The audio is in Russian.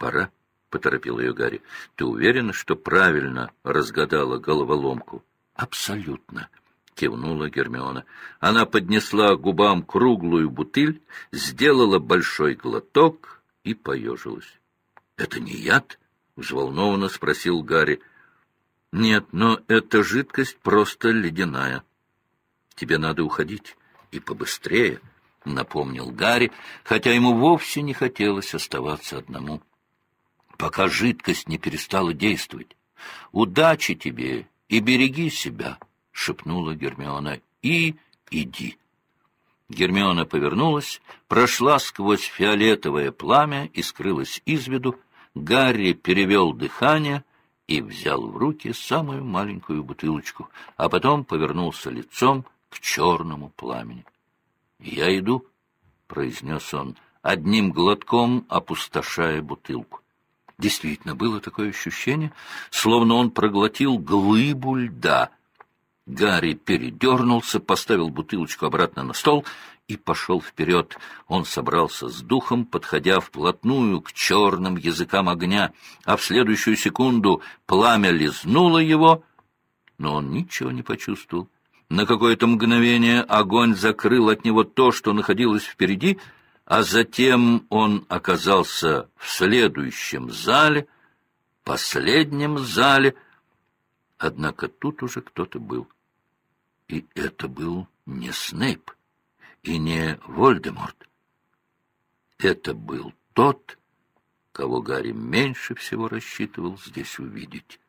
пора, — поторопил ее Гарри. — Ты уверена, что правильно разгадала головоломку? — Абсолютно, — кивнула Гермиона. Она поднесла губам круглую бутыль, сделала большой глоток и поежилась. — Это не яд? — взволнованно спросил Гарри. — Нет, но эта жидкость просто ледяная. Тебе надо уходить, и побыстрее, — напомнил Гарри, хотя ему вовсе не хотелось оставаться одному. — Пока жидкость не перестала действовать. Удачи тебе и береги себя, — шепнула Гермиона, — и иди. Гермиона повернулась, прошла сквозь фиолетовое пламя и скрылась из виду. Гарри перевел дыхание и взял в руки самую маленькую бутылочку, а потом повернулся лицом к черному пламени. — Я иду, — произнес он, одним глотком опустошая бутылку. Действительно, было такое ощущение, словно он проглотил глыбу льда. Гарри передернулся, поставил бутылочку обратно на стол и пошел вперед. Он собрался с духом, подходя вплотную к черным языкам огня, а в следующую секунду пламя лизнуло его, но он ничего не почувствовал. На какое-то мгновение огонь закрыл от него то, что находилось впереди, а затем он оказался в следующем зале, последнем зале. Однако тут уже кто-то был. И это был не Снейп и не Вольдеморт. Это был тот, кого Гарри меньше всего рассчитывал здесь увидеть.